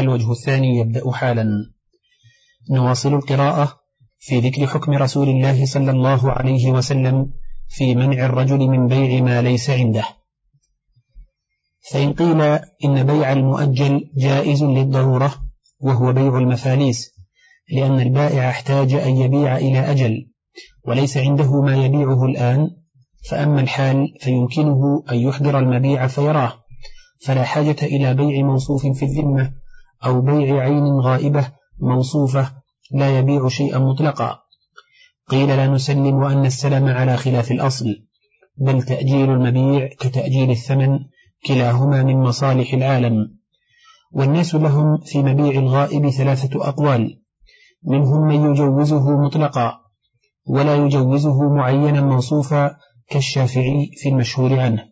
الوجه الثاني يبدأ حالا. نواصل القراءة في ذكر حكم رسول الله صلى الله عليه وسلم في منع الرجل من بيع ما ليس عنده. فإن قيل إن بيع المؤجل جائز للضرورة وهو بيع المفاليس لأن البائع احتاج أن يبيع إلى أجل وليس عنده ما يبيعه الآن. فأما الحال فيمكنه أن يحضر المبيع فيراه. فلا حاجة إلى بيع موصوف في الذمة أو بيع عين غائبة موصوفة لا يبيع شيئا مطلقا. قيل لا نسلم أن السلم على خلاف الأصل بل تأجيل المبيع كتأجيل الثمن كلاهما من مصالح العالم. والناس لهم في مبيع الغائب ثلاثة أقوال منهم من يجوزه مطلقا ولا يجوزه معينا موصوفا كالشافعي في المشهور عنه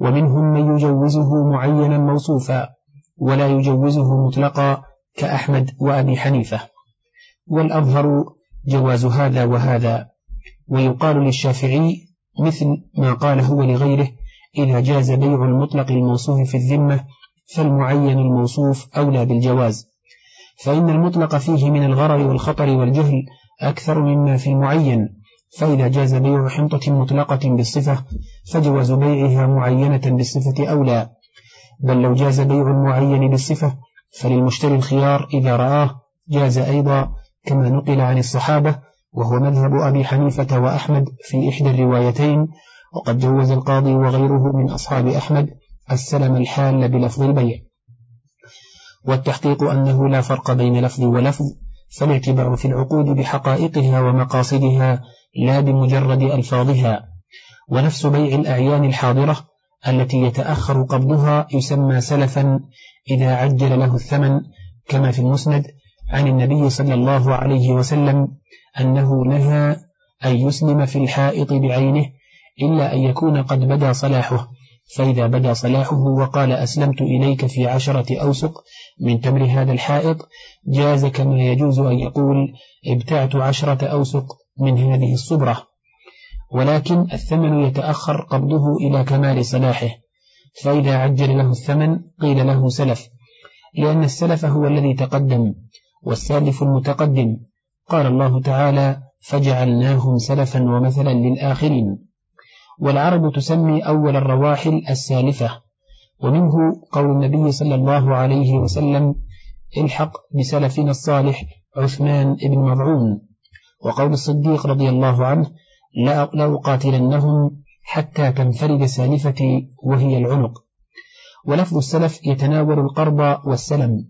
ومنهم من يجوزه معينا موصوفا ولا يجوزه مطلقا كأحمد وأبي حنيفة. والأظهر جواز هذا وهذا ويقال للشافعي مثل ما قال هو لغيره إذا جاز بيع المطلق الموصوف في الذمة فالمعين الموصوف أولى بالجواز. فإن المطلق فيه من الغرر والخطر والجهل أكثر مما في المعين فإذا جاز بيع حنطة مطلقة بالصفة فجواز بيعها معينة بالصفة أولى. بل لو جاز بيع المعين بالصفة فللمشتري الخيار إذا رآه جاز أيضا كما نقل عن الصحابة وهو مذهب أبي حنيفة وأحمد في إحدى الروايتين وقد جوز القاضي وغيره من أصحاب أحمد السلم الحال بلفظ البيع. والتحقيق أنه لا فرق بين لفظ ولفظ فالاعتبار في العقود بحقائقها ومقاصدها لا بمجرد ألفاظها. ونفس بيع الأعيان الحاضرة التي يتأخر قبضها يسمى سلفا إذا عجل له الثمن كما في المسند عن النبي صلى الله عليه وسلم أنه نهى أن يسلم في الحائط بعينه إلا أن يكون قد بدا صلاحه. فإذا بدا صلاحه وقال أسلمت إليك في عشرة أوسق من تمر هذا الحائط جاز كما يجوز أن يقول ابتعت عشرة أوسق من هذه الصبرة. ولكن الثمن يتأخر قبضه إلى كمال صلاحه فإذا عجل له الثمن قيل له سلف لأن السلف هو الذي تقدم والسالف المتقدم. قال الله تعالى فجعلناهم سلفا ومثلا للآخرين والعرب تسمي أول الرواحل السالفة ومنه قول النبي صلى الله عليه وسلم الحق بسلفنا الصالح عثمان بن مضعون وقول الصديق رضي الله عنه لا أقاتلنهم حتى تنفرد سالفتي وهي العنق. ولفظ السلف يتناول القرض والسلم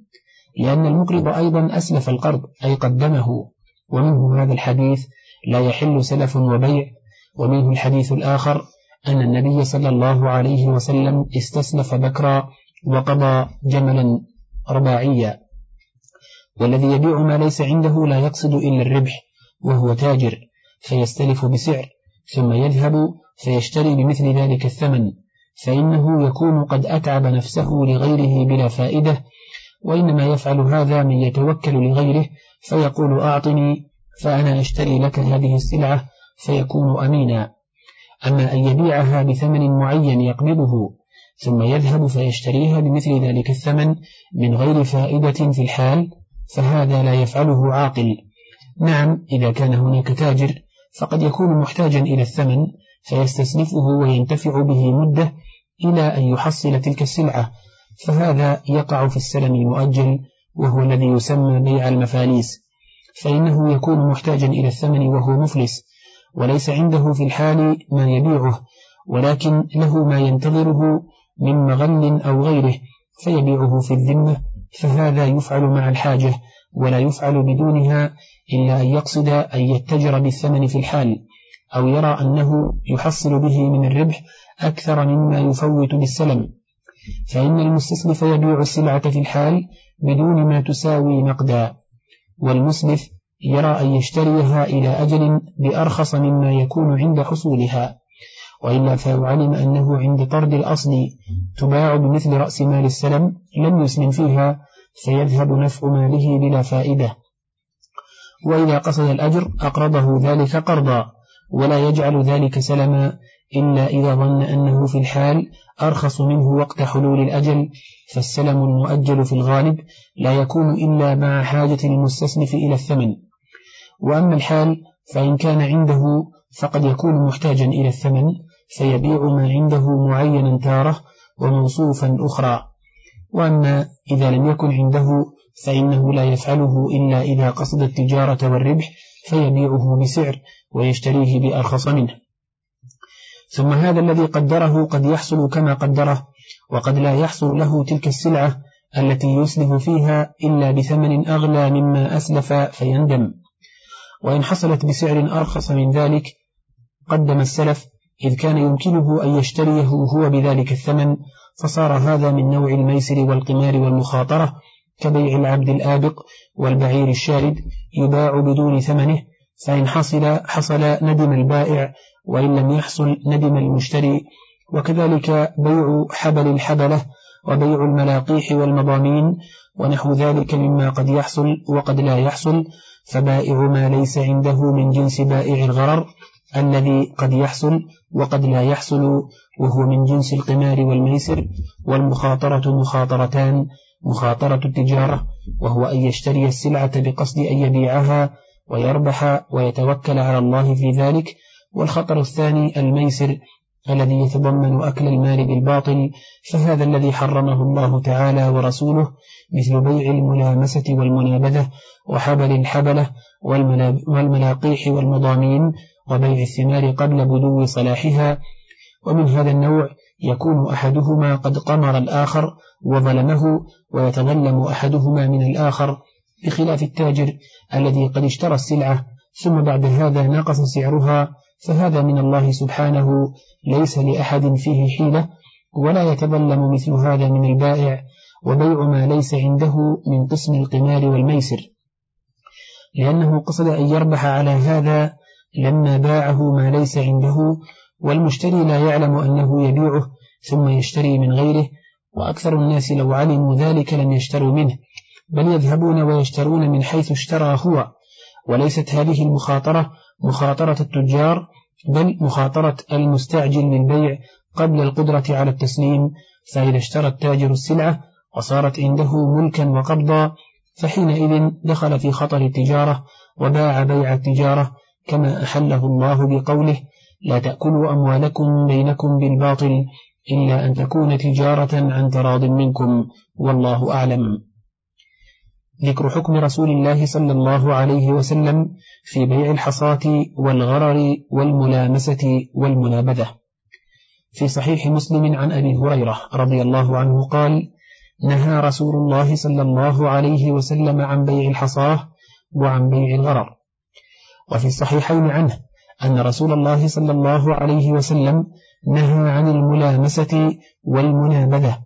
لأن المقرض أيضا أسلف القرض أي قدمه. ومنه هذا الحديث لا يحل سلف وبيع. ومنه الحديث الآخر أن النبي صلى الله عليه وسلم استسلف بكرا وقضى جملا رباعيا. والذي يبيع ما ليس عنده لا يقصد إلا الربح وهو تاجر. فيستلف بسعر ثم يذهب فيشتري بمثل ذلك الثمن. فإنه يكون قد أتعب نفسه لغيره بلا فائدة وإنما يفعل هذا من يتوكل لغيره فيقول أعطني فأنا أشتري لك هذه السلعة فيكون أمينا. أما أن يبيعها بثمن معين يقبضه ثم يذهب فيشتريها بمثل ذلك الثمن من غير فائدة في الحال فهذا لا يفعله عاقل. نعم إذا كان هناك تاجر فقد يكون محتاجا إلى الثمن فيستسلفه وينتفع به مدة إلى أن يحصل تلك السلعة. فهذا يقع في السلم المؤجل وهو الذي يسمى بيع المفاليس. فإنه يكون محتاجا إلى الثمن وهو مفلس وليس عنده في الحال ما يبيعه ولكن له ما ينتظره من مغل أو غيره فيبيعه في الذمة فهذا يفعل مع الحاجة ولا يفعل بدونها إلا أن يقصد أن يتجر بالثمن في الحال أو يرى أنه يحصل به من الربح أكثر مما يفوت بالسلم. فإن المستسلف يبيع السلعة في الحال بدون ما تساوي نقدا. والمسلف يرى أن يشتريها إلى أجل بأرخص مما يكون عند حصولها وإلا فلو علم أنه عند طرد الأصل تباع بمثل رأس مال السلم لم يسلم فيها فيذهب نفع ماله بلا فائدة. وإذا قصد الأجر أقرضه ذلك قرضا ولا يجعل ذلك سلما إلا إذا ظن أنه في الحال أرخص منه وقت حلول الأجل فالسلم المؤجل في الغالب لا يكون إلا مع حاجة المستسلف إلى الثمن. وأما الحال فإن كان عنده فقد يكون محتاجا إلى الثمن فيبيع ما عنده معينا تارة وموصوفا أخرى. وأما إذا لم يكن عنده فإنه لا يفعله إلا إذا قصد التجارة والربح فيبيعه بسعر ويشتريه بأرخص منه. ثم هذا الذي قدره قد يحصل كما قدره وقد لا يحصل له تلك السلعة التي يسلف فيها إلا بثمن أغلى مما أسلف فيندم. وإن حصلت بسعر أرخص من ذلك قدم السلف إذ كان يمكنه أن يشتريه هو بذلك الثمن فصار هذا من نوع الميسر والقمار والمخاطرة كبيع العبد الآبق والبعير الشارد يباع بدون ثمنه فإن حصل حصل ندم البائع وإن لم يحصل ندم المشتري وكذلك بيع حبل الحبلة وبيع الملاقيح والمضامين ونحو ذلك مما قد يحصل وقد لا يحصل فبائع ما ليس عنده من جنس بائع الغرر الذي قد يحصل وقد لا يحصل وهو من جنس القمار والميسر والمخاطرة مخاطرتان مخاطرة التجارة وهو أن يشتري السلعة بقصد أن يبيعها ويربح ويتوكل على الله في ذلك. والخطر الثاني الميسر الذي يتضمن أكل المال بالباطل فهذا الذي حرمه الله تعالى ورسوله مثل بيع الملامسة والمنابذة وحبل الحبلة والملاقيح والمضامين وبيع الثمار قبل بدو صلاحها. ومن هذا النوع يكون أحدهما قد قمر الآخر وظلمه ويتظلم أحدهما من الآخر بخلاف التاجر الذي قد اشترى السلعة ثم بعد هذا نقص سعرها فهذا من الله سبحانه ليس لأحد فيه حيلة ولا يتظلم مثل هذا من البائع وبيع ما ليس عنده من قسم القمار والميسر. لأنه قصد أن يربح على هذا لما باعه ما ليس عنده والمشتري لا يعلم أنه يبيعه ثم يشتري من غيره وأكثر الناس لو علموا ذلك لم يشتروا منه بل يذهبون ويشترون من حيث اشترى هو. وليست هذه المخاطرة مخاطرة التجار بل مخاطرة المستعجل للبيع قبل القدرة على التسليم. فإذا اشترى التاجر السلعة وصارت عنده ملكا وقبضا فحينئذ دخل في خطر التجارة وباع بيع التجارة كما أحله الله بقوله لا تأكلوا أموالكم بينكم بالباطل إلا أن تكون تجارة عن تراض منكم والله أعلم. ذكر حكم رسول الله صلى الله عليه وسلم في بيع الحصاة والغرر والملامسة والمنابذة. في صحيح مسلم عن أبي هريرة رضي الله عنه قال نهى رسول الله صلى الله عليه وسلم عن بيع الحصاة وعن بيع الغرر. وفي الصحيحين عنه أن رسول الله صلى الله عليه وسلم نهى عن الملامسة والمنابذة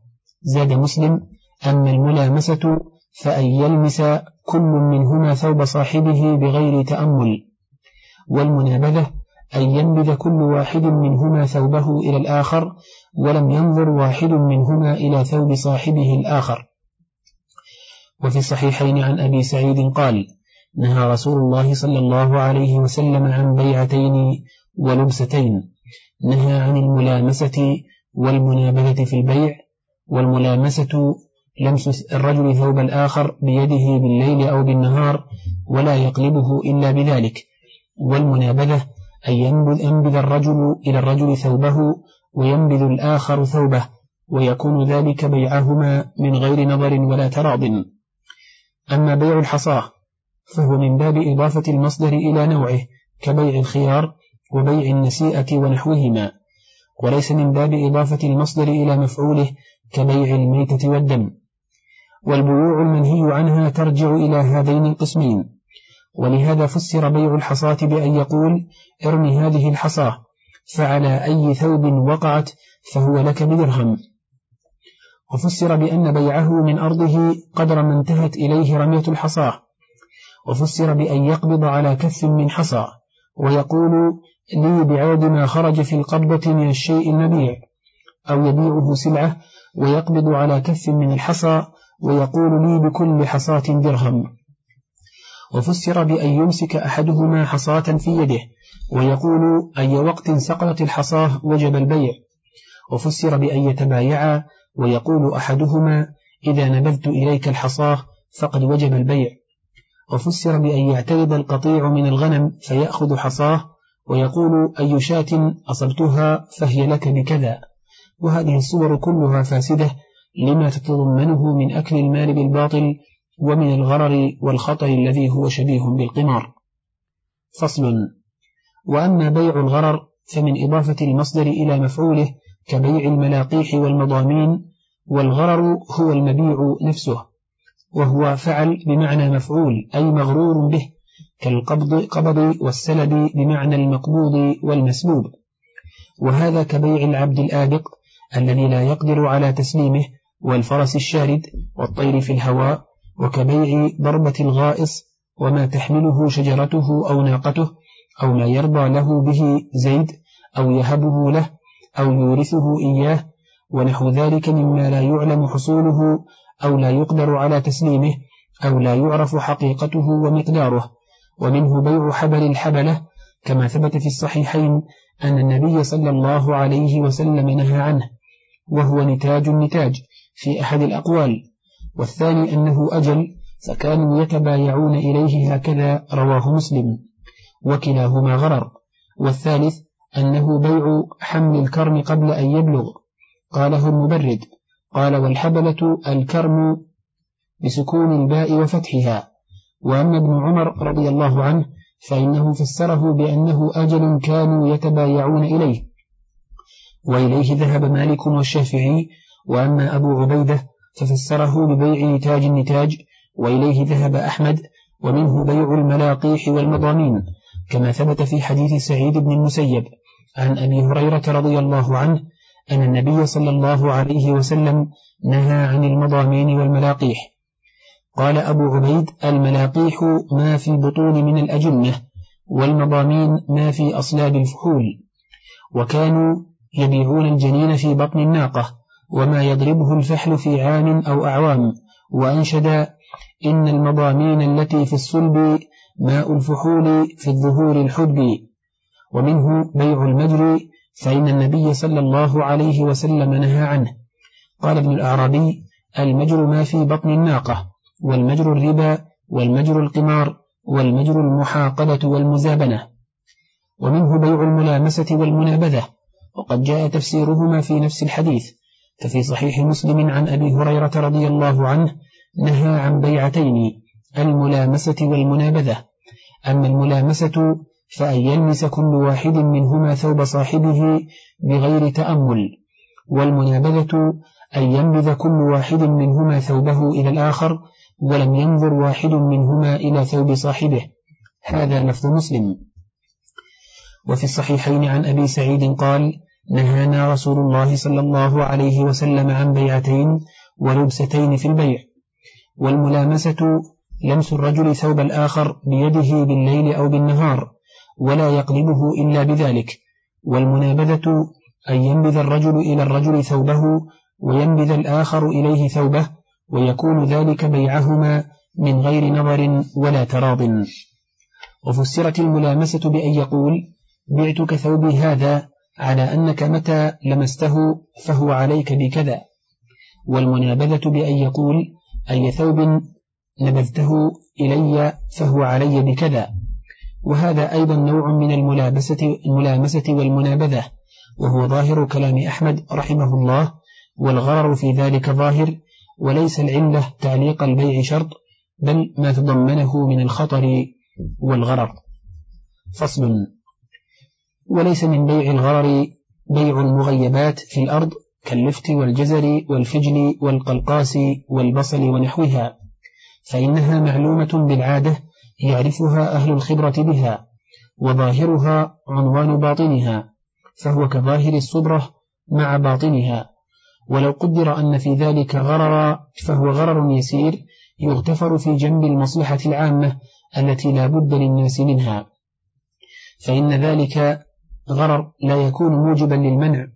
زاد مسلم أما الملامسة فأن يلمس كل منهما ثوب صاحبه بغير تأمل والمنابذة أن ينبذ كل واحد منهما ثوبه إلى الآخر ولم ينظر واحد منهما إلى ثوب صاحبه الآخر. وفي الصحيحين عن أبي سعيد قال نهى رسول الله صلى الله عليه وسلم عن بيعتين ولبستين. نهى عن الملامسة والمنابذة في البيع والملامسة لمس الرجل ثوب الآخر بيده بالليل أو بالنهار ولا يقلبه إلا بذلك. والمنابذة أن ينبذ, ينبذ الرجل إلى الرجل ثوبه وينبذ الآخر ثوبه ويكون ذلك بيعهما من غير نظر ولا تراض. أما بيع الحصاة فهو من باب إضافة المصدر إلى نوعه كبيع الخيار وبيع النسيئة ونحوهما وليس من باب إضافة المصدر إلى مفعوله كبيع الميتة والدم. والبيوع المنهي عنها ترجع إلى هذين القسمين. ولهذا فسر بيع الحصاة بأن يقول ارمي هذه الحصاة فعلى أي ثوب وقعت فهو لك بدرهم. وفسر بأن بيعه من أرضه قدر ما انتهت إليه رمية الحصاة. وفسر بأن يقبض على كف من حصى ويقول لي بعاد ما خرج في القبضة من الشيء المبيع أو يبيعه سلعة ويقبض على كف من الحصى ويقول لي بكل حصاة درهم. وفسر بأن يمسك أحدهما حصاة في يده ويقول أي وقت سقطت الحصاة وجب البيع. وفسر بأن يتبايعا ويقول أحدهما إذا نبذت إليك الحصاة فقد وجب البيع. وفسر بأن يعترض القطيع من الغنم فيأخذ حصاه ويقول أي شاة أصبتها فهي لك بكذا. وهذه الصور كلها فاسدة لما تتضمنه من أكل المال بالباطل ومن الغرر والخطر الذي هو شبيه بالقمار. فصل وأما بيع الغرر فمن إضافة المصدر إلى مفعوله كبيع الملاقيح والمضامين والغرر هو المبيع نفسه. وهو فعل بمعنى مفعول أي مغرور به كالقبض قبض والسلب بمعنى المقبوض والمسلوب وهذا كبيع العبد الآبق الذي لا يقدر على تسليمه والفرس الشارد والطير في الهواء وكبيع ضربة الغائص وما تحمله شجرته أو ناقته أو ما يرضى له به زيد أو يهبه له أو يورثه إياه ونحو ذلك مما لا يعلم حصوله أو لا يقدر على تسليمه أو لا يعرف حقيقته ومقداره. ومنه بيع حبل الحبلة كما ثبت في الصحيحين أن النبي صلى الله عليه وسلم نهى عنه وهو نتاج النتاج في أحد الأقوال. والثاني أنه أجل فكانوا يتبايعون إليه هكذا رواه مسلم وكلاهما غرر. والثالث أنه بيع حمل الكرم قبل أن يبلغ قاله المبرد. قال والحبلة الكرم بسكون الباء وفتحها. وأما ابن عمر رضي الله عنه فإنه فسره بأنه أجل كانوا يتبايعون إليه. وإليه ذهب مالك والشافعي. وأما أبو عبيدة ففسره ببيع نتاج النتاج. وإليه ذهب أحمد. ومنه بيع الملاقيح والمضامين. كما ثبت في حديث سعيد بن المسيب. عن أبي هريرة رضي الله عنه أن النبي صلى الله عليه وسلم نهى عن المضامين والملاقيح. قال أبو عبيد الملاقيح ما في البطون من الأجنة والمضامين ما في أصلاب الفحول. وكانوا يبيعون الجنين في بطن الناقة وما يضربه الفحل في عام أو أعوام. وأنشد إن المضامين التي في الصلب ماء الفحول في الظهور الحدب. ومنه بيع المجري فإن النبي صلى الله عليه وسلم نهى عنه. قال ابن الأعرابي المجر ما في بطن الناقة والمجر الربا والمجر القمار والمجر المحاقبة والمزابنة. ومنه بيع الملامسة والمنابذة. وقد جاء تفسيرهما في نفس الحديث. ففي صحيح مسلم عن أبي هريرة رضي الله عنه نهى عن بيعتين الملامسة والمنابذة. أما الملامسة فأن يلمس كل واحد منهما ثوب صاحبه بغير تأمل والمنابذة أن ينبذ كل واحد منهما ثوبه إلى الآخر ولم ينظر واحد منهما إلى ثوب صاحبه. هذا لفظ مسلم. وفي الصحيحين عن أبي سعيد قال نهانا رسول الله صلى الله عليه وسلم عن بيعتين ولبستين في البيع. والملامسة لمس الرجل ثوب الآخر بيده بالليل أو بالنهار. ولا يقلبه إلا بذلك والمنابذة أن ينبذ الرجل إلى الرجل ثوبه وينبذ الآخر إليه ثوبه ويكون ذلك بيعهما من غير نظر ولا تراض. وفسرت الملامسة بأن يقول بعتك ثوبي هذا على أنك متى لمسته فهو عليك بكذا والمنابذة بأن يقول أي ثوب نبذته إلي فهو علي بكذا وهذا أيضا نوع من الملابسة الملامسة والمنابذة وهو ظاهر كلام أحمد رحمه الله والغرر في ذلك ظاهر وليس العلة تعليق البيع شرط بل ما تضمنه من الخطر والغرر. فصل وليس من بيع الغرر بيع المغيبات في الأرض كاللفت والجزر والفجل والقلقاس والبصل ونحوها فإنها معلومة بالعادة يعرفها أهل الخبرة بها وظاهرها عنوان باطنها فهو كظاهر الصبرة مع باطنها. ولو قدر أن في ذلك غررا فهو غرر يسير يغتفر في جنب المصلحة العامة التي لا بد للناس منها. فإن ذلك غرر لا يكون موجبا للمنع.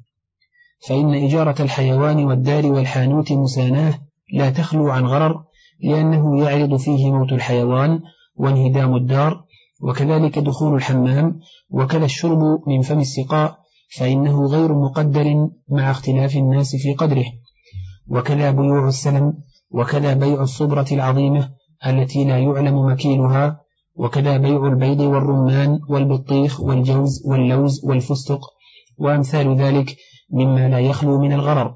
فإن إجارة الحيوان والدار والحانوت مساناه لا تخلو عن غرر لأنه يعرض فيه موت الحيوان وانهدام الدار وكذلك دخول الحمام وكذا الشرب من فم السقاء فإنه غير مقدر مع اختلاف الناس في قدره. وكذا بيوع السلم وكذا بيع الصبرة العظيمة التي لا يعلم مكيلها وكذا بيع البيض والرمان والبطيخ والجوز واللوز والفستق وأمثال ذلك مما لا يخلو من الغرر.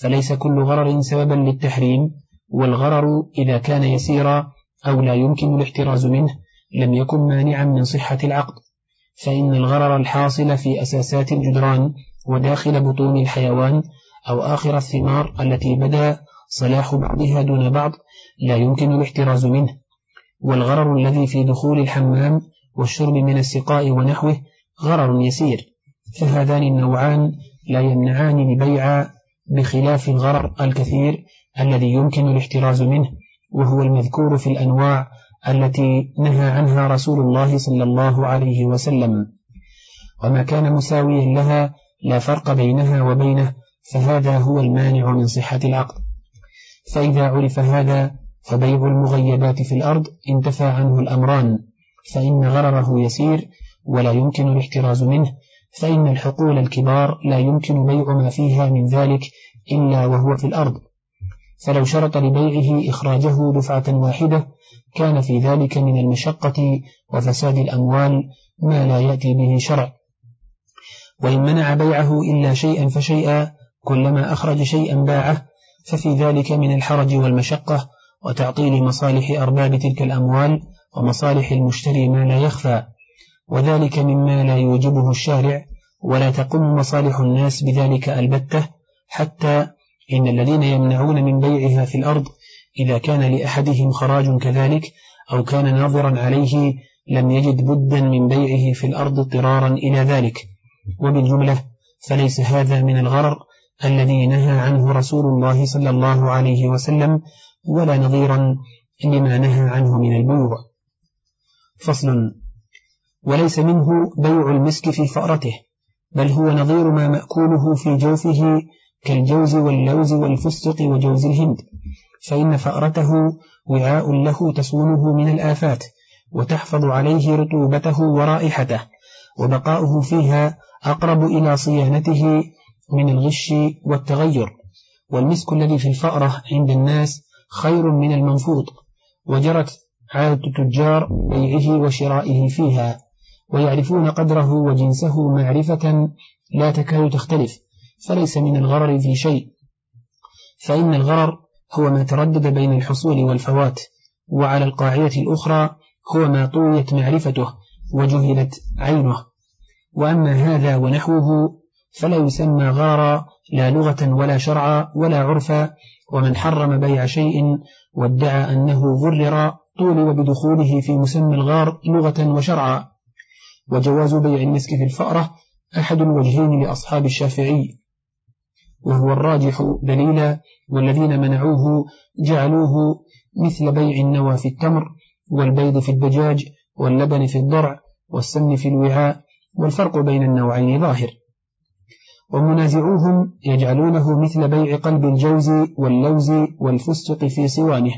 فليس كل غرر سببا للتحريم والغرر إذا كان يسيرا أو لا يمكن الاحتراز منه لم يكن مانعا من صحة العقد. فإن الغرر الحاصل في أساسات الجدران وداخل بطون الحيوان أو آخر الثمار التي بدا صلاح بعضها دون بعض لا يمكن الاحتراز منه. والغرر الذي في دخول الحمام والشرب من السقاء ونحوه غرر يسير. فهذان النوعان لا يمنعان لبيع بخلاف الغرر الكثير الذي يمكن الاحتراز منه. وهو المذكور في الأنواع التي نهى عنها رسول الله صلى الله عليه وسلم. وما كان مساويا لها لا فرق بينها وبينه فهذا هو المانع من صحة العقد. فإذا عرف هذا فبيع المغيبات في الأرض انتفى عنه الأمران. فإن غرره يسير ولا يمكن الاحتراز منه. فإن الحقول الكبار لا يمكن بيع ما فيها من ذلك إلا وهو في الأرض. فلو شرط لبيعه إخراجه دفعة واحدة كان في ذلك من المشقة وفساد الأموال ما لا يأتي به شرع. وإن منع بيعه إلا شيئا فشيئا كلما أخرج شيئا باعه ففي ذلك من الحرج والمشقة وتعطيل مصالح أرباب تلك الأموال ومصالح المشتري ما لا يخفى. وذلك مما لا يوجبه الشارع ولا تقوم مصالح الناس بذلك البتة حتى إن الذين يمنعون من بيعها في الأرض إذا كان لأحدهم خراج كذلك أو كان ناظرا عليه لم يجد بدا من بيعه في الأرض اضطرارا إلى ذلك. وبالجملة فليس هذا من الغرر الذي نهى عنه رسول الله صلى الله عليه وسلم ولا نظيرا لما نهى عنه من البيوع. فصل وليس منه بيع المسك في فأرته بل هو نظير ما مأكوله في جوفه كالجوز واللوز والفستق وجوز الهند. فإن فأرته وعاء له تصونه من الآفات وتحفظ عليه رطوبته ورائحته وبقاؤه فيها أقرب إلى صيانته من الغش والتغير. والمسك الذي في الفأرة عند الناس خير من المنفوط وجرت عادة التجار بيعه وشرائه فيها ويعرفون قدره وجنسه معرفة لا تكاد تختلف. فليس من الغرر في شيء. فإن الغرر هو ما تردد بين الحصول والفوات وعلى القاعدة الأخرى هو ما طويت معرفته وجهلت عينه. وأما هذا ونحوه فلا يسمى غارا لا لغة ولا شرعا ولا عرفا ومن حرم بيع شيء وادعى أنه غرر طول بدخوله في مسمى الغار لغة وشرعا. وجواز بيع المسك في الفأرة أحد الوجهين لأصحاب الشافعي. وهو الراجح دليلا والذين منعوه جعلوه مثل بيع النوى في التمر والبيض في الدجاج واللبن في الضرع والسمن في الوعاء والفرق بين النوعين ظاهر. ومنازعوهم يجعلونه مثل بيع قلب الجوز واللوز والفستق في صوانه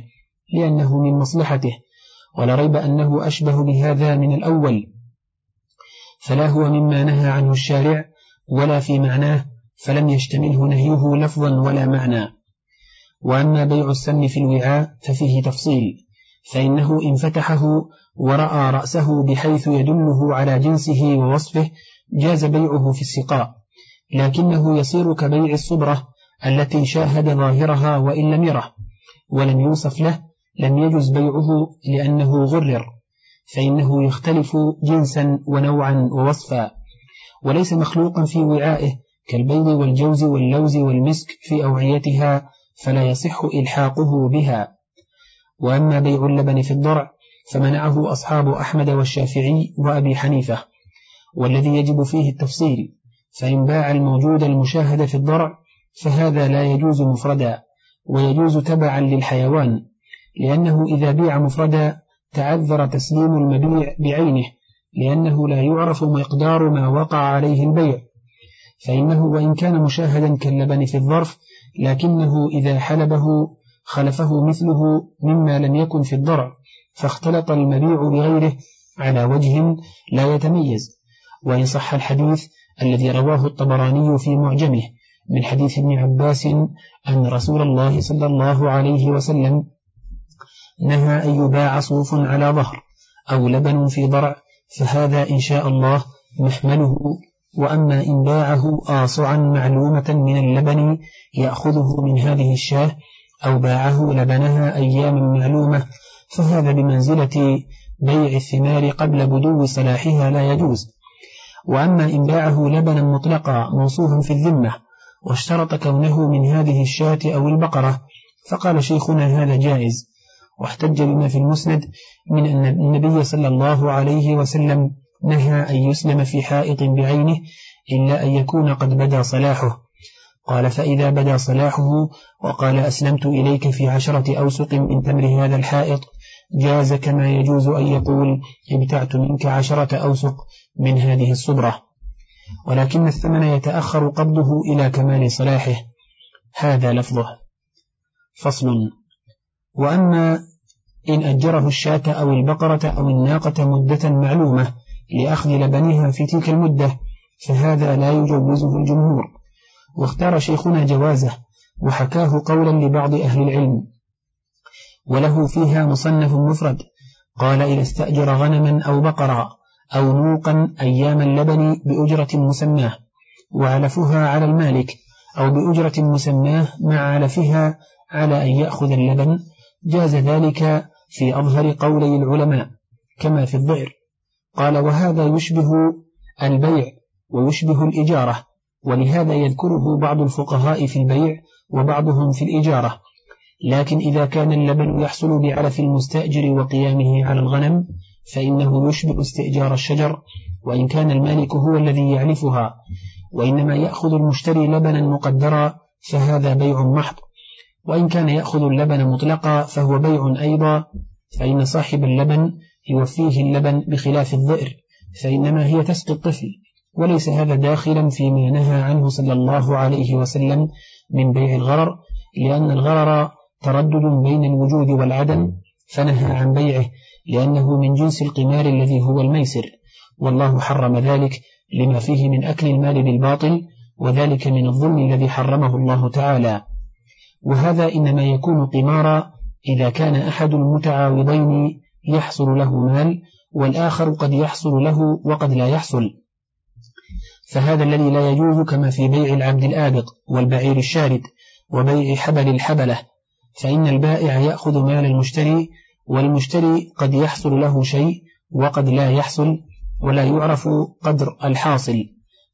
لأنه من مصلحته ولا ريب أنه أشبه بهذا من الأول. فلا هو مما نهى عنه الشارع ولا في معناه فلم يشتمله نهيه لفظا ولا معنى. وأما بيع السمن في الوعاء ففيه تفصيل فإنه إن فتحه ورأى رأسه بحيث يدله على جنسه ووصفه جاز بيعه في السقاء. لكنه يصير كبيع الصبرة التي شاهد ظاهرها وإن لم يره ولم يوصف له لم يجز بيعه لأنه غرر. فإنه يختلف جنسا ونوعا ووصفا. وليس مخلوقا في وعائه كالبيض والجوز واللوز والمسك في أوعيتها فلا يصح إلحاقه بها. وأما بيع اللبن في الضرع فمنعه أصحاب أحمد والشافعي وأبي حنيفة. والذي يجب فيه التفصيل فإن باع الموجود المشاهد في الضرع فهذا لا يجوز مفردا ويجوز تبعا للحيوان لأنه إذا بيع مفردا تعذر تسليم المبيع بعينه لأنه لا يعرف مقدار ما وقع عليه البيع. فإنه وإن كان مشاهدا كاللبن في الظرف لكنه إذا حلبه خلفه مثله مما لم يكن في الضرع فاختلط المبيع بغيره على وجه لا يتميز. وإن صح الحديث الذي رواه الطبراني في معجمه من حديث ابن عباس أن رسول الله صلى الله عليه وسلم نهى أن يباع صوف على ظهر أو لبن في ضرع فهذا إن شاء الله محمله. وأما إن باعه آصعا معلومة من اللبن يأخذه من هذه الشاة أو باعه لبنها أياما معلومة فهذا بمنزلة بيع الثمار قبل بدو صلاحها لا يجوز. وأما إن باعه لبنا مطلقا موصوف في الذمة واشترط كونه من هذه الشاة أو البقرة فقال شيخنا هذا جائز. واحتج بما في المسند من أن النبي صلى الله عليه وسلم نهى أن يسلم في حائط بعينه إلا أن يكون قد بدا صلاحه. قال فإذا بدا صلاحه وقال أسلمت إليك في عشرة أوسق من تمر هذا الحائط جاز كما يجوز أن يقول ابتعت منك عشرة أوسق من هذه الصبرة. ولكن الثمن يتأخر قبضه إلى كمال صلاحه. هذا لفظه. فصل. وأما إن أجره الشاة أو البقرة أو الناقة مدة معلومة لأخذ لبنها في تلك المدة فهذا لا يجوزه الجمهور. واختار شيخنا جوازه وحكاه قولا لبعض أهل العلم. وله فيها مصنف مفرد قال إذا استأجر غنما أو بقرا أو نوقا أيام اللبن بأجرة مسماة وعلفها على المالك أو بأجرة مسماة مع علفها على أن يأخذ اللبن جاز ذلك في أظهر قولي العلماء كما في الضئر قال وهذا يشبه البيع ويشبه الإجارة ولهذا يذكره بعض الفقهاء في البيع وبعضهم في الإجارة. لكن إذا كان اللبن يحصل بعلف المستأجر وقيامه على الغنم فإنه يشبه استئجار الشجر وإن كان المالك هو الذي يعلفها وإنما يأخذ المشتري لبنا مقدرا فهذا بيع محض. وإن كان يأخذ اللبن مطلقا فهو بيع أيضا. فإن صاحب اللبن يوفيه اللبن بخلاف الضئر فإنما هي تسقي الطفل وليس هذا داخلا فيما نهى عنه صلى الله عليه وسلم من بيع الغرر لأن الغرر تردد بين الوجود والعدم فنهى عن بيعه لأنه من جنس القمار الذي هو الميسر والله حرم ذلك لما فيه من أكل المال بالباطل وذلك من الظلم الذي حرمه الله تعالى. وهذا إنما يكون قمارا إذا كان أحد المتعاوضين يحصل له مال والآخر قد يحصل له وقد لا يحصل. فهذا الذي لا يجوز كما في بيع العبد الآبق والبعير الشارد وبيع حبل الحبلة فإن البائع يأخذ مال المشتري والمشتري قد يحصل له شيء وقد لا يحصل ولا يعرف قدر الحاصل.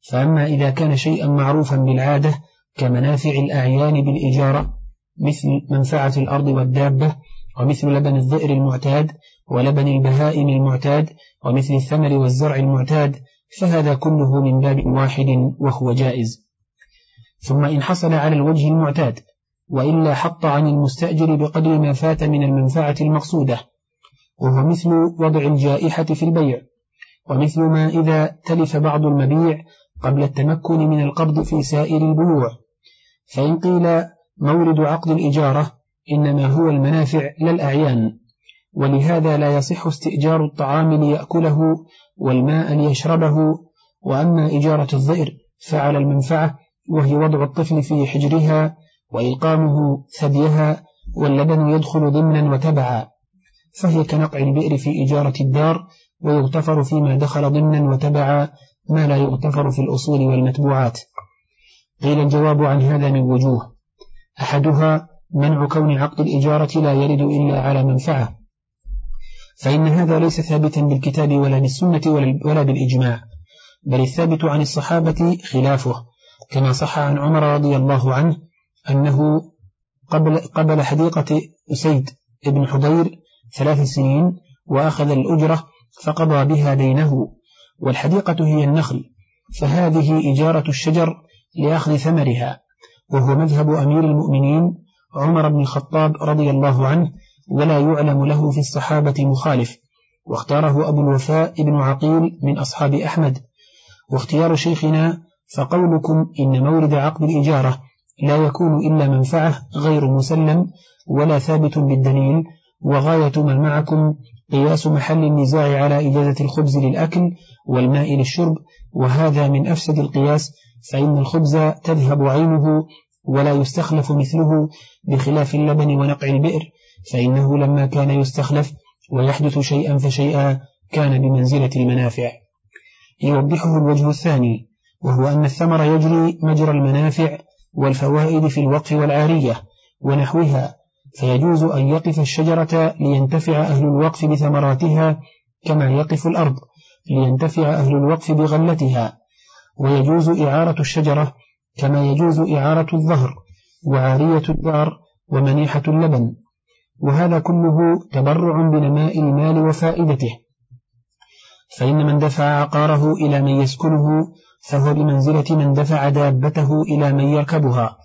فأما إذا كان شيئا معروفا بالعادة كمنافع الأعيان بالإجارة مثل منفعة الأرض والدابة ومثل لبن الظئر المعتاد ولبن البهائم المعتاد ومثل الثمر والزرع المعتاد فهذا كله من باب واحد وهو جائز. ثم إن حصل على الوجه المعتاد وإلا حط عن المستأجر بقدر ما فات من المنفعة المقصودة وهو مثل وضع الجائحة في البيع ومثل ما إذا تلف بعض المبيع قبل التمكن من القبض في سائر البيوع. فإن قيل مورد عقد الإجارة إنما هو المنافع لا الأعيان ولهذا لا يصح استئجار الطعام ليأكله والماء ليشربه وأما إجارة الظئر فعلى المنفعة وهي وضع الطفل في حجرها وإلقامه ثديها واللبن يدخل ضمنا وتبعا. فهي كنقع البئر في إجارة الدار ويغتفر فيما دخل ضمنا وتبعا ما لا يغتفر في الأصول والمتبوعات. قيل الجواب عن هذا من وجوه. أحدها منع كون عقد الإجارة لا يرد إلا على منفعة. فإن هذا ليس ثابتا بالكتاب ولا بالسنة ولا بالإجماع بل الثابت عن الصحابة خلافه كما صح عن عمر رضي الله عنه أنه قبل, قبل حديقة أسيد ابن حضير ثلاث سنين وأخذ الأجرة فقضى بها دينه والحديقة هي النخل فهذه إجارة الشجر لأخذ ثمرها وهو مذهب أمير المؤمنين عمر بن الخطاب رضي الله عنه ولا يعلم له في الصحابة مخالف واختاره أبو الوفاء بن عقيل من أصحاب أحمد. واختيار شيخنا فقولكم إن مورد عقد الإجارة لا يكون إلا منفعة غير مسلم ولا ثابت بالدليل وغاية ما معكم قياس محل النزاع على إجازة الخبز للأكل والماء للشرب وهذا من أفسد القياس فإن الخبز تذهب عينه ولا يستخلف مثله بخلاف اللبن ونقع البئر. فإنه لما كان يستخلف ويحدث شيئا فشيئا كان بمنزلة المنافع. يوضحه الوجه الثاني وهو أن الثمر يجري مجرى المنافع والفوائد في الوقف والعارية ونحوها فيجوز أن يقف الشجرة لينتفع أهل الوقف بثمراتها كما يقف الأرض لينتفع أهل الوقف بغلتها. ويجوز إعارة الشجرة كما يجوز إعارة الظهر وعارية الدار ومنيحة اللبن. وهذا كله تبرع بنماء المال وفائدته. فإن من دفع عقاره إلى من يسكنه فهو بمنزلة من دفع دابته إلى من يركبها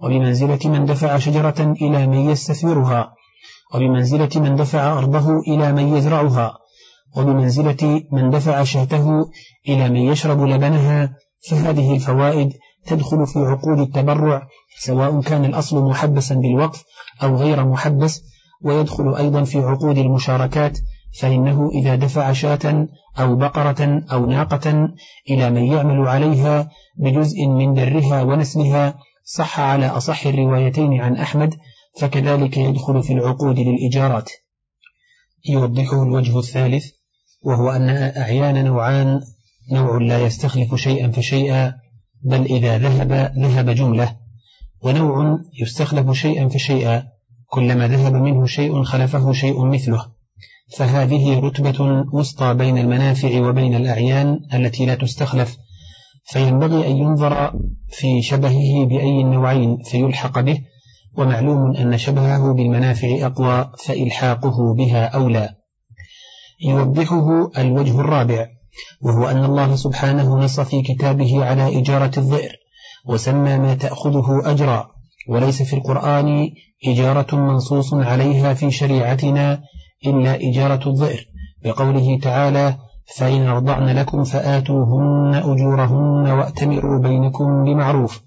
وبمنزلة من دفع شجرة إلى من يستثمرها وبمنزلة من دفع أرضه إلى من يزرعها وبمنزلة من دفع شاته إلى من يشرب لبنها فهذه الفوائد تدخل في عقود التبرع سواء كان الأصل محبسا بالوقف أو غير محبس ويدخل أيضا في عقود المشاركات فإنه إذا دفع شاة أو بقرة أو ناقة إلى من يعمل عليها بجزء من درها ونسلها صح على أصح الروايتين عن أحمد فكذلك يدخل في العقود للإجارات. يوضحه الوجه الثالث وهو أن أعيان نوعان نوع لا يستخلف شيئا فشيئا بل إذا ذهب ذهب جملة ونوع يستخلف شيئا فشيئا. كلما ذهب منه شيء خلفه شيء مثله. فهذه رتبة وسطى بين المنافع وبين الأعيان التي لا تستخلف. فينبغي أن ينظر في شبهه بأي النوعين فيلحق به ومعلوم أن شبهه بالمنافع أقوى فإلحاقه بها أولى. يوضحه الوجه الرابع وهو أن الله سبحانه نص في كتابه على إجارة الظئر وسمى ما تأخذه أجرا. وليس في القرآن إجارة منصوص عليها في شريعتنا إلا إجارة الظئر بقوله تعالى فإن أرضعن لكم فآتوهن أجورهن وأتمروا بينكم بمعروف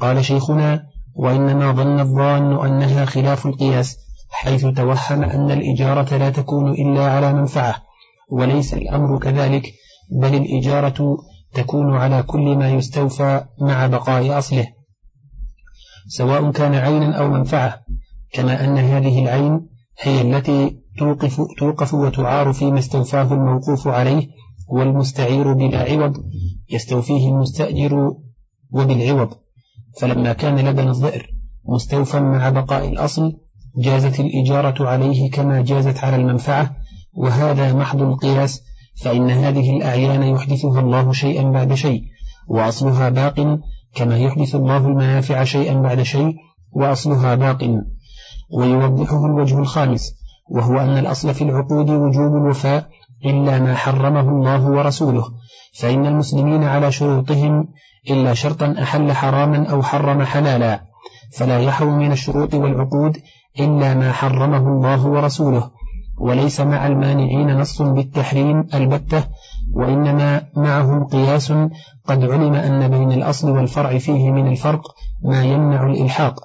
قال شيخنا وإنما ظن الظان أنها خلاف القياس حيث توهم أن الإجارة لا تكون إلا على منفعة وليس الأمر كذلك بل الإجارة تكون على كل ما يستوفى مع بقاء أصله سواء كان عينا أو منفعة كما أن هذه العين هي التي توقف, توقف وتعار فيما استوفاه الموقوف عليه والمستعير بلا عوض يستوفيه المستأجر وبالعوض. فلما كان لبن الظئر مستوفا مع بقاء الأصل جازت الإجارة عليه كما جازت على المنفعة وهذا محض القياس فإن هذه الأعيان يحدثها الله شيئا بعد شيء وأصلها باق كما يحدث الله المنافع شيئا بعد شيء وأصلها باق ويوضحه الوجه الخامس وهو أن الأصل في العقود وجوب الوفاء إلا ما حرمه الله ورسوله فإن المسلمين على شروطهم إلا شرطا أحل حراما أو حرم حلالا فلا يحرم من الشروط والعقود إلا ما حرمه الله ورسوله وليس مع المانعين نص بالتحريم البتة وإنما معهم قياس قد علم أن بين الأصل والفرع فيه من الفرق ما يمنع الإلحاق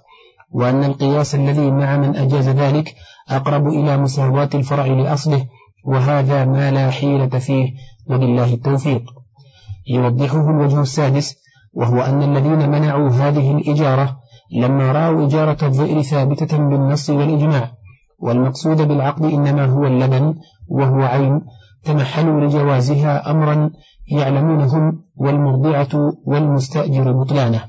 وأن القياس الذي مع من أجاز ذلك أقرب إلى مساواة الفرع لأصله وهذا ما لا حيلة فيه وبالله التوفيق. يوضحه الوجه السادس وهو أن الذين منعوا هذه الإجارة لما رأوا إجارة الظئر ثابتة بالنص والإجماع والمقصود بالعقد إنما هو اللبن وهو عين تمحلوا لجوازها أمرا يعلمونهم والمرضعة والمستأجر بطلانه.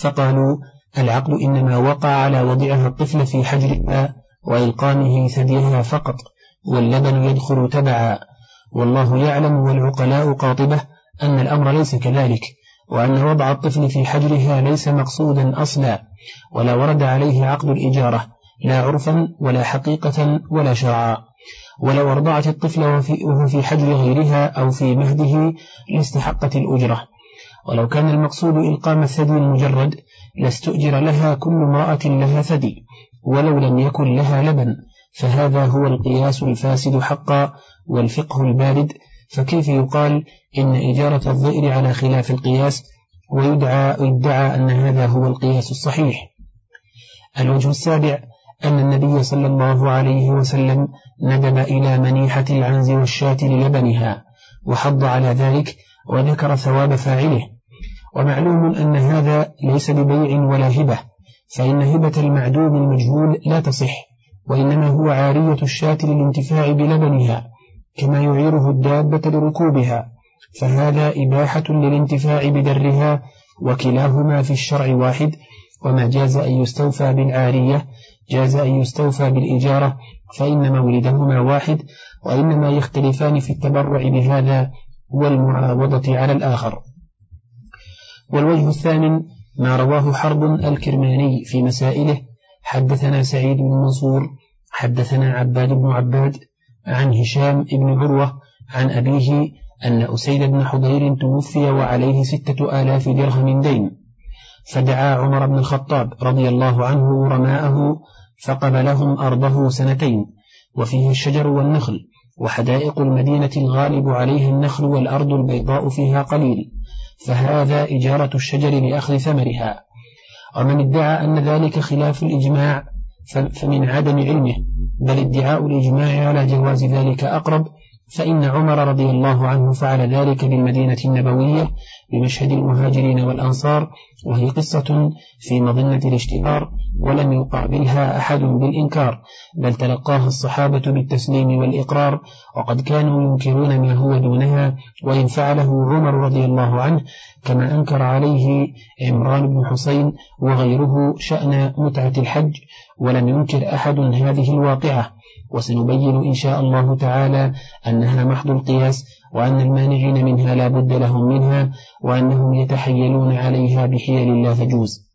فقالوا العقد إنما وقع على وضعها الطفل في حجرها وإلقامه ثديها فقط واللبن يدخل تبعا. والله يعلم والعقلاء قاطبة أن الأمر ليس كذلك وأن وضع الطفل في حجرها ليس مقصودا أصلا ولا ورد عليه عقد الإجارة لا عرفا ولا حقيقة ولا شرعا. ولو أرضعت الطفل وهو في حجر غيرها أو في مهده لاستحقت الأجرة. ولو كان المقصود إلقام الثدي المجرد لاستؤجر لها كل امرأة لها ثدي ولو لم يكن لها لبن فهذا هو القياس الفاسد حقا والفقه البارد. فكيف يقال إن إجارة الظئر على خلاف القياس ويدعى يدعى أن هذا هو القياس الصحيح؟ الوجه السابع أن النبي صلى الله عليه وسلم ندب إلى منيحة العنز والشاة للبنها وحض على ذلك وذكر ثواب فاعله. ومعلوم أن هذا ليس ببيع ولا هبة فإن هبة المعدوم المجهول لا تصح وإنما هو عارية الشاة للانتفاع بلبنها كما يعيره الدابة لركوبها فهذا إباحة للانتفاع بدرها وكلاهما في الشرع واحد وما جاز أن يستوفى بالعارية جاز أن يستوفى بالإجارة فإن مولدهما واحد وإنما يختلفان في التبرع بهذا والمعاوضة على الآخر. والوجه الثامن ما رواه حرب الكرماني في مسائله حدثنا سعيد بن منصور حدثنا عباد بن عباد عن هشام بن عروة عن أبيه أن أسيد بن حضير توفي وعليه ستة آلاف درهم دين. فدعا عمر بن الخطاب رضي الله عنه رماءه فقبلهم أرضه سنتين وفيه الشجر والنخل وحدائق المدينة الغالب عليها النخل والأرض البيضاء فيها قليل فهذا إجارة الشجر لأخذ ثمرها. ومن ادعى أن ذلك خلاف الإجماع فمن عدم علمه بل ادعاء الإجماع على جواز ذلك أقرب فإن عمر رضي الله عنه فعل ذلك بالمدينة النبوية بمشهد المهاجرين والأنصار وهي قصة في مظنة الاشتهار ولم يقابلها أحد بالإنكار بل تلقاها الصحابة بالتسليم والإقرار وقد كانوا ينكرون ما هو دونها وإن فعله عمر رضي الله عنه كما أنكر عليه عمران بن حسين وغيره شأن متعة الحج ولم ينكر أحد هذه الواقعة وسنبين إن شاء الله تعالى أنها محض القياس وأن المانعين منها لا بد لهم منها وأنهم يتحيلون عليها بحيل لا تجوز.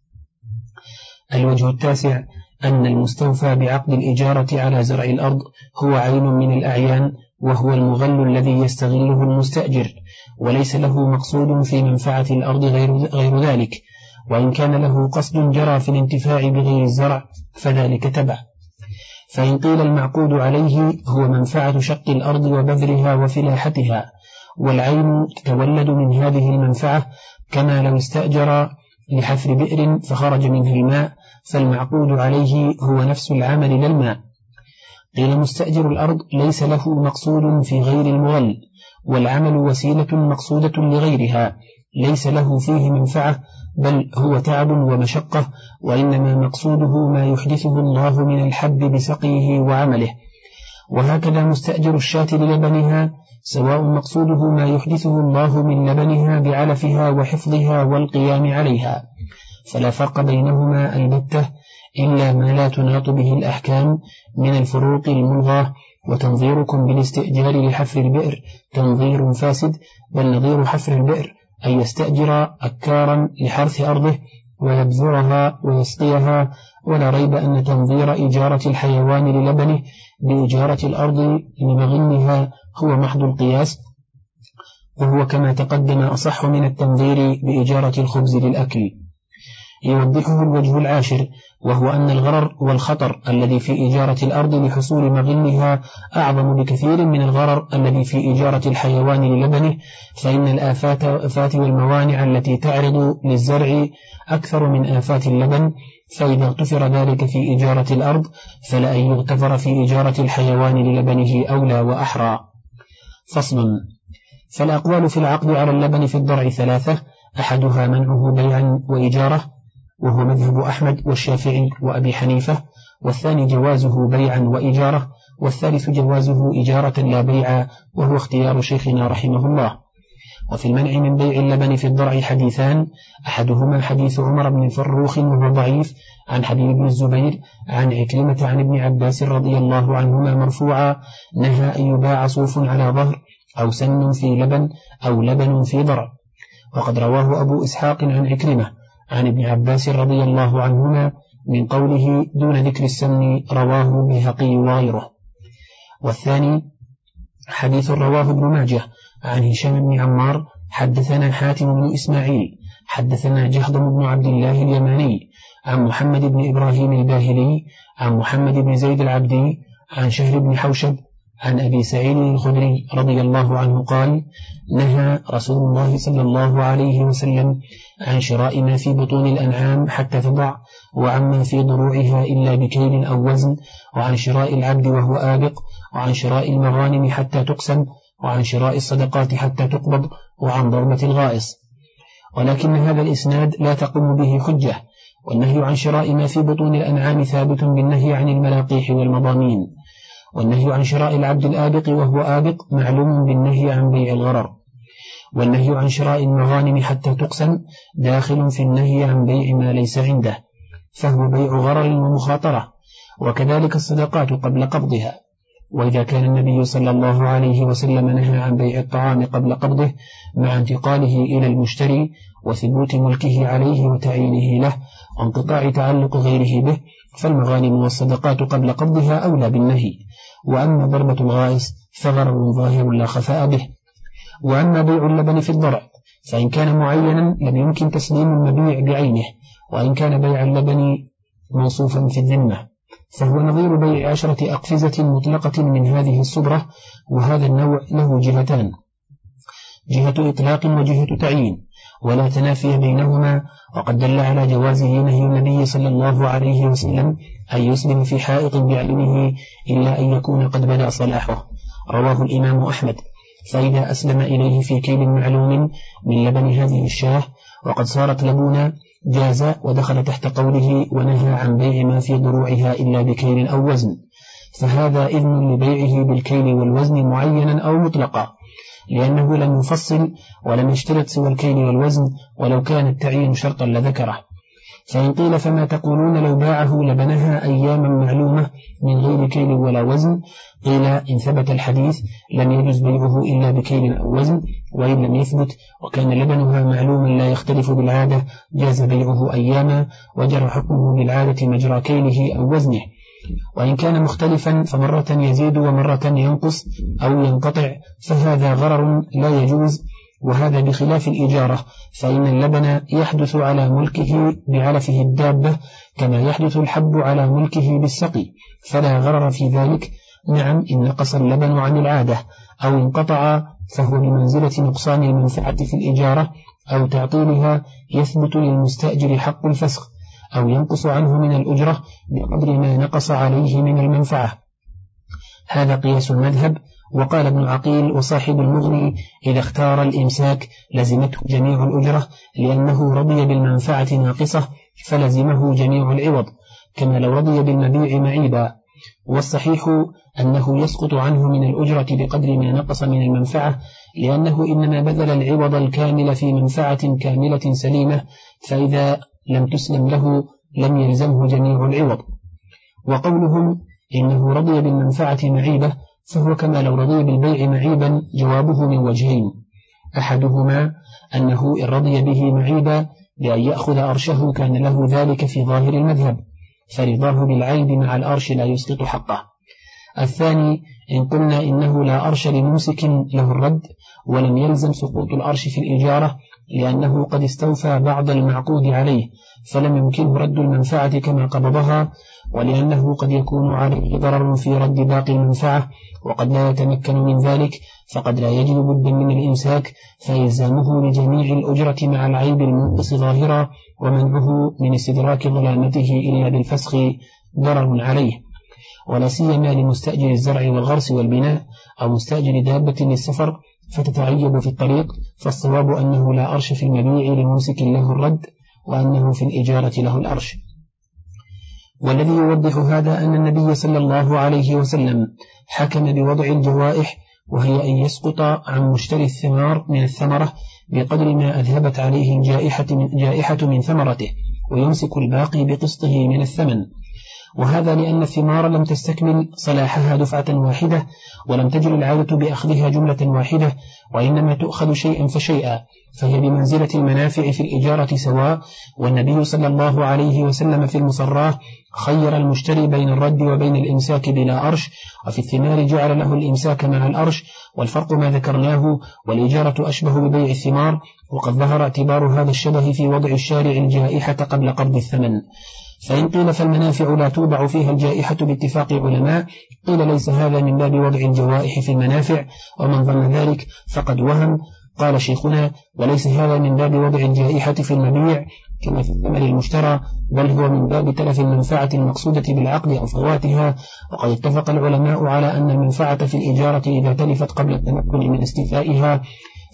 الوجه التاسع أن المستوفى بعقد الإجارة على زرع الأرض هو عين من الأعيان وهو المغل الذي يستغله المستأجر وليس له مقصود في منفعة الأرض غير, غير ذلك وإن كان له قصد جرى في الانتفاع بغير الزرع فذلك تبع. فإن قيل المعقود عليه هو منفعة شق الأرض وبذرها وفلاحتها والعين تتولد من هذه المنفعة كما لو استأجر لحفر بئر فخرج منه الماء فالمعقود عليه هو نفس العمل لا الماء. قيل مستأجر الأرض ليس له مقصود في غير المغل والعمل وسيلة مقصودة لغيرها ليس له فيه منفعة بل هو تعب ومشقة وإنما مقصوده ما يحدثه الله من الحب بسقيه وعمله. وهكذا مستأجر الشاة للبنها سواء مقصوده ما يحدثه الله من لبنها بعلفها وحفظها والقيام عليها. فلا فرق بينهما البتة إلا ما لا تناط به الأحكام من الفروق الملغاة وتنظيركم بالاستئجار لحفر البئر تنظير فاسد بل نظير حفر البئر. أن يستأجر أكارا لحرث أرضه ويبذرها ويسقيها ولا ريب أن تنظير إجارة الحيوان للبنه بإجارة الأرض لمغنها هو محض القياس وهو كما تقدم أصح من التنظير بإجارة الخبز للأكل. يوضحه الوجه العاشر وهو أن الغرر والخطر الذي في إجارة الأرض لحصول مغنها أعظم بكثير من الغرر الذي في إجارة الحيوان للبنه فإن الآفات والموانع التي تعرض للزرع أكثر من آفات اللبن فإذا اغتفر ذلك في إجارة الأرض فلأن يغتفر في إجارة الحيوان للبنه أولى وأحرى. فصل فالأقوال في العقد على اللبن في الضرع ثلاثة أحدها منعه بيعا وإجارة وهو مذهب أحمد والشافعي وأبي حنيفة والثاني جوازه بيعا وإجارة والثالث جوازه إجارة لا بيعا وهو اختيار شيخنا رحمه الله. وفي المنع من بيع اللبن في الضرع حديثان أحدهما حديث عمر بن فروخ وهو ضعيف عن حبيب بن الزبير عن عكرمة عن ابن عباس رضي الله عنهما مرفوعا نهى أن يباع صوف على ظهر أو سن في لبن أو لبن في ضرع. وقد رواه أبو إسحاق عن عكرمة عن ابن عباس رضي الله عنهما من قوله دون ذكر السمن رواه بهقي وغيره. والثاني حديث رواه ابن ماجه عن هشام بن عمار حدثنا حاتم بن إسماعيل حدثنا جهضم بن عبد الله اليماني عن محمد بن إبراهيم الباهلي عن محمد بن زيد العبدي عن شهر بن حوشب عن أبي سعيد الخدري رضي الله عنه قال نهى رسول الله صلى الله عليه وسلم عن شراء ما في بطون الأنعام حتى تضع وعما في ضروعها إلا بكيل أو وزن وعن شراء العبد وهو آبق وعن شراء المغانم حتى تقسم وعن شراء الصدقات حتى تقبض وعن ضربة الغائص. ولكن هذا الإسناد لا تقوم به حجة والنهي عن شراء ما في بطون الأنعام ثابت بالنهي عن الملاقيح والمضامين. والنهي عن شراء العبد الآبق وهو آبق معلوم بالنهي عن بيع الغرر. والنهي عن شراء المغانم حتى تقسم داخل في النهي عن بيع ما ليس عنده فهو بيع غرر ومخاطرة وكذلك الصدقات قبل قبضها. وإذا كان النبي صلى الله عليه وسلم نهى عن بيع الطعام قبل قبضه مع انتقاله إلى المشتري وثبوت ملكه عليه وتعيينه له وانقطاع تعلق غيره به فالمغانم والصدقات قبل قبضها أولى بالنهي. وأما ضربة الغائص فغرر ظاهر لا خفاء به. وأما بيع اللبن في الضرع فإن كان معينا لم يمكن تسليم المبيع بعينه وإن كان بيع اللبن موصوفا في الذمة. فهو نظير بيع عشرة أقفزة مطلقة من هذه الصبرة وهذا النوع له جهتان. جهة إطلاق وجهة تعيين ولا تنافي بينهما وقد دل على جوازه نهي النبي صلى الله عليه وسلم أن يسلم في حائط بعلمه إلا أن يكون قد بدا صلاحه. رواه الإمام أحمد. فإذا أسلم إليه في كيل معلوم من لبن هذه الشاه وقد صارت لبونا جاز ودخل تحت قوله ونهى عن بيع ما في ضروعها إلا بكيل أو وزن. فهذا إذن لبيعه بالكيل والوزن معينا أو مطلقا لأنه لم يفصل ولم يشترط سوى الكيل والوزن ولو كان التعيين شرطا لذكره. فإن قيل فما تقولون لو باعه لبنها أياما معلومة من غير كيل ولا وزن قيل إن ثبت الحديث لم يجوز بيعه إلا بكيل أو وزن وإن لم يثبت وكان لبنها معلوما لا يختلف بالعادة جاز بيعه أياما وجرى حكمه بالعادة مجرى كيله أو وزنه. وإن كان مختلفا فمرة يزيد ومرة ينقص أو ينقطع فهذا غرر لا يجوز وهذا بخلاف الإجارة فإن اللبن يحدث على ملكه بعلفه الدابة كما يحدث الحب على ملكه بالسقي فلا غرر في ذلك. نعم إن نقص اللبن عن العادة أو انقطع فهو بمنزلة نقصان المنفعة في الإجارة أو تعطيلها يثبت للمستأجر حق الفسخ أو ينقص عنه من الأجرة بقدر ما نقص عليه من المنفعة. هذا قياس المذهب وقال ابن عقيل وصاحب المغني إذا اختار الإمساك لزمته جميع الأجرة لأنه رضي بالمنفعة ناقصة فلزمه جميع العوض كما لو رضي بالمبيع معيبا. والصحيح أنه يسقط عنه من الأجرة بقدر ما نقص من المنفعة لأنه إنما بذل العوض الكامل في منفعة كاملة سليمة فإذا لم تسلم له لم يلزمه جميع العوض. وقولهم إنه رضي بالمنفعة معيبة فهو كما لو رضي بالبيع معيبا جوابه من وجهين. أحدهما أنه إن رضي به معيبا بأن يأخذ أرشه كان له ذلك في ظاهر المذهب فرضاه بالعيب مع الأرش لا يسقط حقه. الثاني إن قلنا إنه لا أرش لممسك له الرد ولم يلزم سقوط الأرش في الإجارة لأنه قد استوفى بعض المعقود عليه فلم يمكنه رد المنفعة كما قبضها ولأنه قد يكون عليه ضرر في رد باقي المنفعة وقد لا يتمكن من ذلك فقد لا يجد بدا من الإمساك فيلزامه لجميع الأجرة مع العيب المنقص ظاهرا ومنعه من استدراك ظلامته إلا بالفسخ ضرر عليه. ولا سيما لمستأجر الزرع والغرس والبناء أو مستأجر دابة للسفر فتتعيب في الطريق فالصواب أنه لا أرش في المبيع لممسك له الرد وأنه في الإجارة له الأرش والذي يوضح هذا أن النبي صلى الله عليه وسلم حكم بوضع الجوائح وهي أن يسقط عن مشتري الثمار من الثمرة بقدر ما أذهبت عليه الجائحة من, جائحة من ثمرته ويمسك الباقي بقسطه من الثمن. وهذا لأن الثمار لم تستكمل صلاحها دفعة واحدة ولم تجر العادة بأخذها جملة واحدة وإنما تؤخذ شيئا فشيئا فهي بمنزلة المنافع في الإجارة سواء والنبي صلى الله عليه وسلم في المصراه خير المشتري بين الرد وبين الإمساك بلا أرش وفي الثمار جعل له الإمساك مع الأرش والفرق ما ذكرناه والإجارة أشبه ببيع الثمار وقد ظهر اعتبار هذا الشبه في وضع الشارع الجائحة قبل قبض الثمن. فإن قيل فالمنافع لا توضع فيها الجائحة باتفاق علماء قيل ليس هذا من باب وضع الجوائح في المنافع ومن ظن ذلك فقد وهم. قال شيخنا وليس هذا من باب وضع الجائحة في المبيع كما في الثمن المشترى بل هو من باب تلف المنفعة المقصودة بالعقد أو فواتها. وقد اتفق العلماء على أن المنفعة في الإجارة إذا تلفت قبل التمكن من استيفائها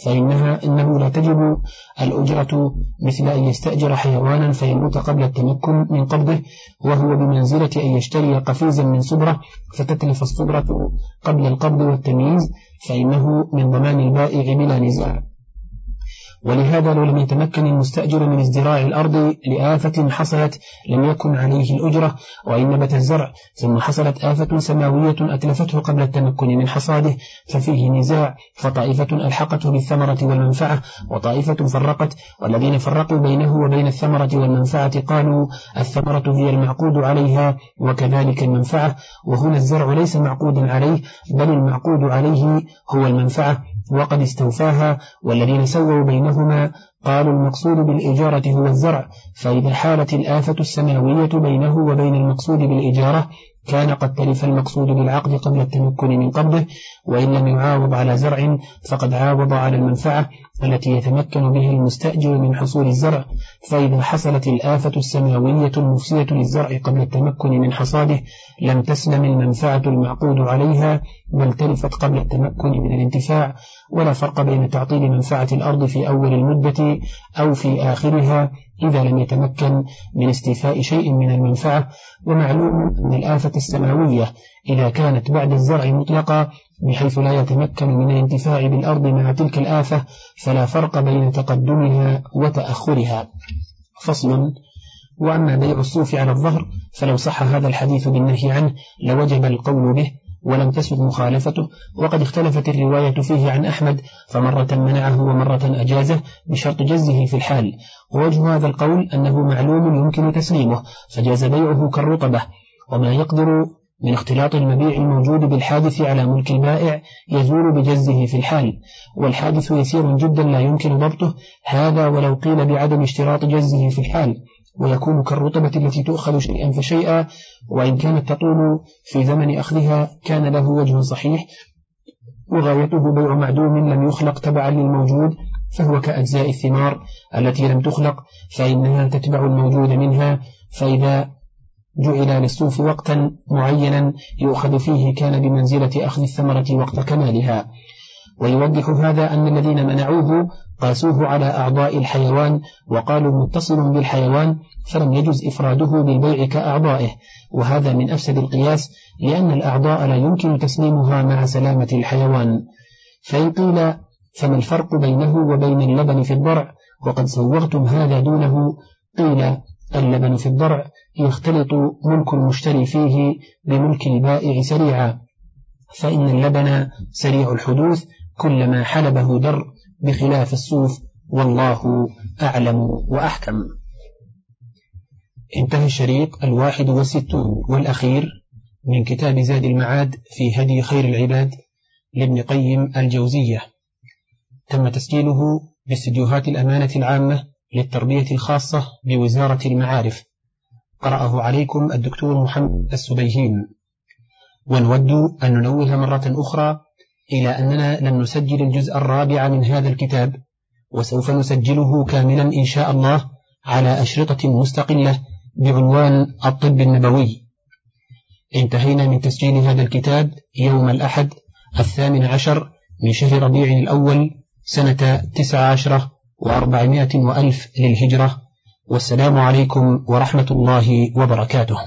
فإنها إنه لا تجب الأجرة مثل أن يستأجر حيوانا فيموت قبل التمكن من قبضه وهو بمنزلة أن يشتري قفيزا من صبرة فتتلف الصبرة قبل القبض والتمييز فإنه من ضمان البائع بلا نزاع. ولهذا لو لم يتمكن المستأجر من ازدراع الأرض لآفة حصلت لم يكن عليه الأجرة وإن نبت الزرع ثم حصلت آفة سماوية أتلفته قبل التمكن من حصاده ففيه نزاع فطائفة ألحقته بالثمرة والمنفعة وطائفة فرقت والذين فرقوا بينه وبين الثمرة والمنفعة قالوا الثمرة هي المعقود عليها وكذلك المنفعة وهنا الزرع ليس معقودا عليه بل المعقود عليه هو المنفعة. وقد استوفاها والذين سووا بينهما قالوا المقصود بالإجارة هو الزرع فإذا حالت الآفة السماوية بينه وبين المقصود بالإجارة كان قد تلف المقصود بالعقد قبل التمكن من قبضه وإن لم يعاوض على زرع فقد عاوض على المنفعة التي يتمكن به المستأجر من حصول الزرع. فإذا حصلت الآفة السماوية المفسية للزرع قبل التمكن من حصاده لم تسلم المنفعة المعقود عليها بل تلفت قبل التمكن من الانتفاع. ولا فرق بين تعطيل منفعة الأرض في أول المدة أو في آخرها. إذا لم يتمكن من استيفاء شيء من المنفعة ومعلوم أن الآفة السماوية إذا كانت بعد الزرع مطلقة بحيث لا يتمكن من الانتفاع بالأرض مع تلك الآفة فلا فرق بين تقدمها وتأخرها. فصل. وأما بيع الصوف على الظهر فلو صح هذا الحديث بالنهي عنه لوجب القول به ولم تسد مخالفته. وقد اختلفت الرواية فيه عن أحمد فمرة منعه ومرة أجازه بشرط جزه في الحال. ووجه هذا القول أنه معلوم يمكن تسليمه فجاز بيعه كالرطبة. وما يقدر من اختلاط المبيع الموجود بالحادث على ملك البائع يزول بجزه في الحال. والحادث يسير جدا لا يمكن ضبطه. هذا ولو قيل بعدم اشتراط جزه في الحال. ويكون كالرطبة التي تؤخذ شيئا فشيئا وإن كانت تطول في زمن أخذها كان له وجه صحيح. وغايته بيع معدوم لم يخلق تبعا للموجود فهو كأجزاء الثمار التي لم تخلق فإنها تتبع الموجود منها. فإذا جعل للصوف وقتا معينا يؤخذ فيه كان بمنزلة أخذ الثمرة وقت كمالها. ويوضح هذا أن الذين منعوه قاسوه على أعضاء الحيوان وقالوا متصل بالحيوان فلم يجز إفراده بالبيع كأعضائه. وهذا من أفسد القياس لأن الأعضاء لا يمكن تسليمها مع سلامة الحيوان. فإن قيل فما الفرق بينه وبين اللبن في الضرع؟ وقد صوغتم هذا دونه. قيل اللبن في الضرع يختلط ملك المشتري فيه بملك البائع سريعا. فإن اللبن سريع الحدوث كلما حلبه در بخلاف الصوف والله أعلم وأحكم. انتهى الشريط الواحد والستون والأخير من كتاب زاد المعاد في هدي خير العباد لابن قيم الجوزية. تم تسجيله باستديوهات الأمانة العامة للتربية الخاصة بوزارة المعارف. قرأه عليكم الدكتور محمد السبيهين. ونود أن ننوه مرة أخرى إلى أننا لم نسجل الجزء الرابع من هذا الكتاب وسوف نسجله كاملا إن شاء الله على أشرطة مستقلة بعنوان الطب النبوي. انتهينا من تسجيل هذا الكتاب يوم الأحد الثامن عشر من شهر ربيع الأول سنة تسع عشرة وأربعمائة وألف للهجرة والسلام عليكم ورحمة الله وبركاته.